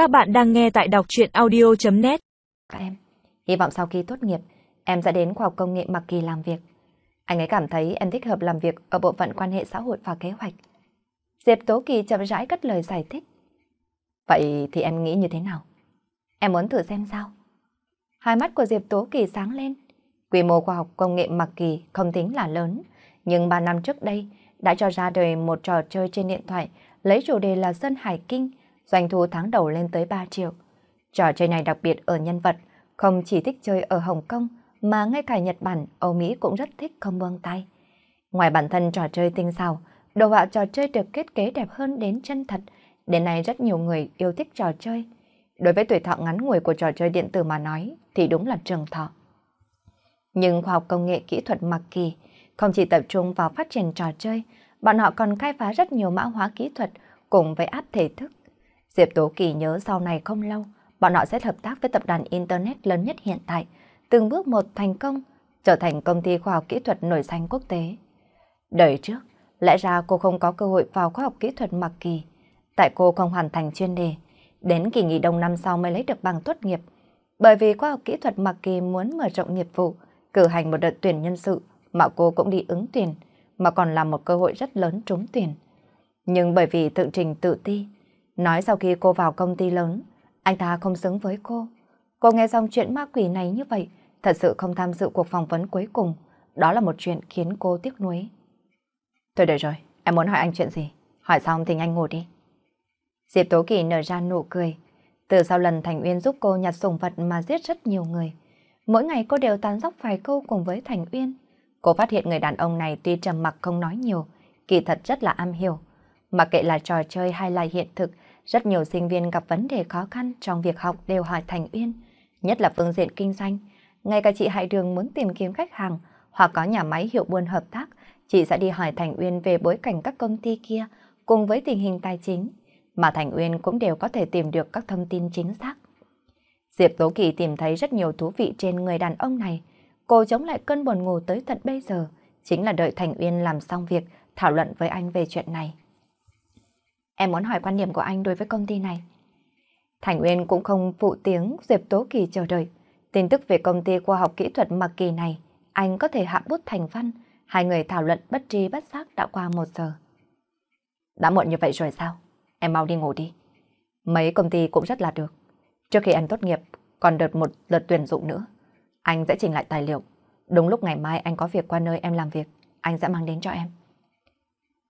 Các bạn đang nghe tại đọc truyện audio.net Em, hy vọng sau khi tốt nghiệp, em sẽ đến khoa học công nghệ Mạc Kỳ làm việc. Anh ấy cảm thấy em thích hợp làm việc ở bộ phận quan hệ xã hội và kế hoạch. Diệp Tố Kỳ chậm rãi cất lời giải thích. Vậy thì em nghĩ như thế nào? Em muốn thử xem sao? Hai mắt của Diệp Tố Kỳ sáng lên. Quy mô khoa học công nghệ Mạc Kỳ không tính là lớn, nhưng 3 năm trước đây đã cho ra đời một trò chơi trên điện thoại lấy chủ đề là Sơn Hải Kinh, doanh thu tháng đầu lên tới 3 triệu. Trò chơi này đặc biệt ở nhân vật, không chỉ thích chơi ở Hồng Kông, mà ngay cả Nhật Bản, Âu Mỹ cũng rất thích không buông tay. Ngoài bản thân trò chơi tinh xảo, đồ họa trò chơi được thiết kế đẹp hơn đến chân thật, đến nay rất nhiều người yêu thích trò chơi. Đối với tuổi thọ ngắn ngủi của trò chơi điện tử mà nói, thì đúng là trường thọ. Nhưng khoa học công nghệ kỹ thuật mặc kỳ không chỉ tập trung vào phát triển trò chơi, bọn họ còn khai phá rất nhiều mã hóa kỹ thuật cùng với áp thể thức. Diệp Tố Kỳ nhớ sau này không lâu, bọn họ sẽ hợp tác với tập đoàn Internet lớn nhất hiện tại, từng bước một thành công, trở thành công ty khoa học kỹ thuật nổi danh quốc tế. Đời trước, lẽ ra cô không có cơ hội vào khoa học kỹ thuật mặc kỳ, tại cô không hoàn thành chuyên đề, đến kỳ nghỉ đông năm sau mới lấy được bằng tốt nghiệp. Bởi vì khoa học kỹ thuật mặc kỳ muốn mở rộng nghiệp vụ, cử hành một đợt tuyển nhân sự mà cô cũng đi ứng tuyển, mà còn là một cơ hội rất lớn trúng tuyển. Nhưng bởi vì tự trình tự ti, nói sau khi cô vào công ty lớn, anh ta không xứng với cô. Cô nghe xong chuyện ma quỷ này như vậy, thật sự không tham dự cuộc phỏng vấn cuối cùng. Đó là một chuyện khiến cô tiếc nuối. Thôi được rồi, em muốn hỏi anh chuyện gì? Hỏi xong thì anh ngủ đi. Diệp Tố Kỳ nở ra nụ cười. Từ sau lần Thành Uyên giúp cô nhặt sủng vật mà giết rất nhiều người. Mỗi ngày cô đều tán dóc vài câu cùng với Thành Uyên. Cô phát hiện người đàn ông này tuy trầm mặc không nói nhiều, kỳ thật rất là am hiểu. Mặc kệ là trò chơi hay là hiện thực, rất nhiều sinh viên gặp vấn đề khó khăn trong việc học đều hỏi Thành Uyên, nhất là phương diện kinh doanh. Ngay cả chị Hải Đường muốn tìm kiếm khách hàng hoặc có nhà máy hiệu buôn hợp tác, chị sẽ đi hỏi Thành Uyên về bối cảnh các công ty kia cùng với tình hình tài chính, mà Thành Uyên cũng đều có thể tìm được các thông tin chính xác. Diệp Tố Kỳ tìm thấy rất nhiều thú vị trên người đàn ông này. Cô chống lại cơn buồn ngủ tới tận bây giờ, chính là đợi Thành Uyên làm xong việc, thảo luận với anh về chuyện này. Em muốn hỏi quan điểm của anh đối với công ty này. Thành Uyên cũng không phụ tiếng Diệp Tố Kỳ chờ đợi. Tin tức về công ty khoa học kỹ thuật mặc Kỳ này, anh có thể hạ bút thành văn. Hai người thảo luận bất tri bất giác đã qua một giờ. Đã muộn như vậy rồi sao? Em mau đi ngủ đi. Mấy công ty cũng rất là được. Trước khi anh tốt nghiệp, còn đợt một đợt tuyển dụng nữa. Anh sẽ chỉnh lại tài liệu. Đúng lúc ngày mai anh có việc qua nơi em làm việc, anh sẽ mang đến cho em.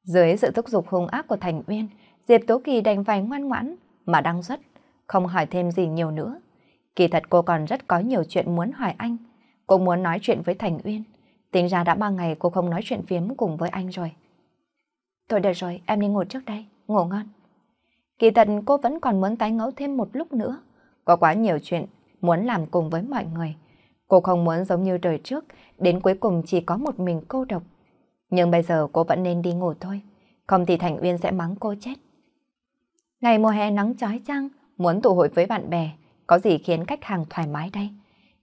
Dưới sự thúc giục hung ác của Thành Uyên, Diệp Tố Kỳ đành phải ngoan ngoãn mà đăng xuất, không hỏi thêm gì nhiều nữa. Kỳ thật cô còn rất có nhiều chuyện muốn hỏi anh. Cô muốn nói chuyện với Thành Uyên. Tính ra đã ba ngày cô không nói chuyện phiếm cùng với anh rồi. Thôi được rồi, em đi ngủ trước đây, ngủ ngon. Kỳ thật cô vẫn còn muốn tái ngẫu thêm một lúc nữa. Có quá nhiều chuyện muốn làm cùng với mọi người. Cô không muốn giống như đời trước, đến cuối cùng chỉ có một mình cô độc. Nhưng bây giờ cô vẫn nên đi ngủ thôi, không thì Thành Uyên sẽ mắng cô chết. Ngày mùa hè nắng chói chang, muốn tụ hội với bạn bè, có gì khiến khách hàng thoải mái đây?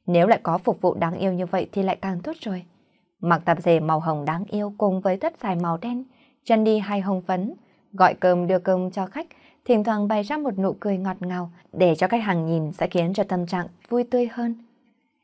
Nếu lại có phục vụ đáng yêu như vậy thì lại càng tốt rồi. Mặc tạp dề màu hồng đáng yêu cùng với tất dài màu đen, chân đi hai hồng phấn, gọi cơm đưa cơm cho khách, thỉnh thoảng bày ra một nụ cười ngọt ngào để cho khách hàng nhìn sẽ khiến cho tâm trạng vui tươi hơn.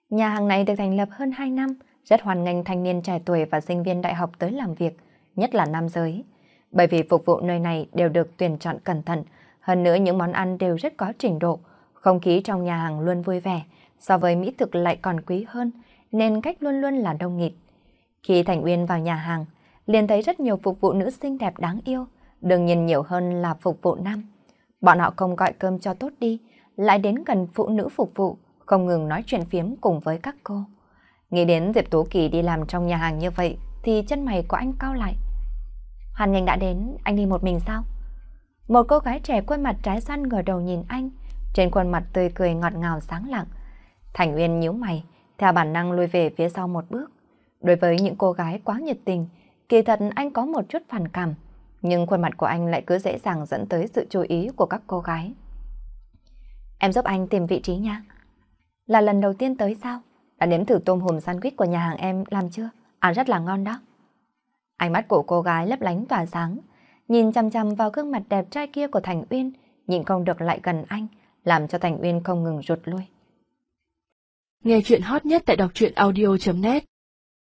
Nhà hàng này được thành lập hơn 2 năm, rất hoàn nghênh thanh niên trẻ tuổi và sinh viên đại học tới làm việc, nhất là nam giới. Bởi vì phục vụ nơi này đều được tuyển chọn cẩn thận, hơn nữa những món ăn đều rất có trình độ, không khí trong nhà hàng luôn vui vẻ, so với mỹ thực lại còn quý hơn, nên cách luôn luôn là đông nghịt. Khi Thành Uyên vào nhà hàng, liền thấy rất nhiều phục vụ nữ xinh đẹp đáng yêu, đương nhiên nhiều hơn là phục vụ nam. Bọn họ không gọi cơm cho tốt đi, lại đến gần phụ nữ phục vụ, không ngừng nói chuyện phiếm cùng với các cô. Nghĩ đến Diệp Tố Kỳ đi làm trong nhà hàng như vậy, thì chân mày của anh cao lại. Hoàn ngành đã đến, anh đi một mình sao? Một cô gái trẻ khuôn mặt trái xoan ngửa đầu nhìn anh, trên khuôn mặt tươi cười ngọt ngào sáng lặng. Thành Uyên nhíu mày, theo bản năng lùi về phía sau một bước. Đối với những cô gái quá nhiệt tình, kỳ thật anh có một chút phản cảm, nhưng khuôn mặt của anh lại cứ dễ dàng dẫn tới sự chú ý của các cô gái. Em giúp anh tìm vị trí nha. Là lần đầu tiên tới sao? Đã nếm thử tôm hùm sandwich của nhà hàng em làm chưa? Ăn rất là ngon đó. Ánh mắt của cô gái lấp lánh tỏa sáng, nhìn chăm chăm vào gương mặt đẹp trai kia của Thành Uyên, nhìn không được lại gần anh, làm cho Thành Uyên không ngừng rụt lui. Nghe chuyện hot nhất tại đọc truyện audio.net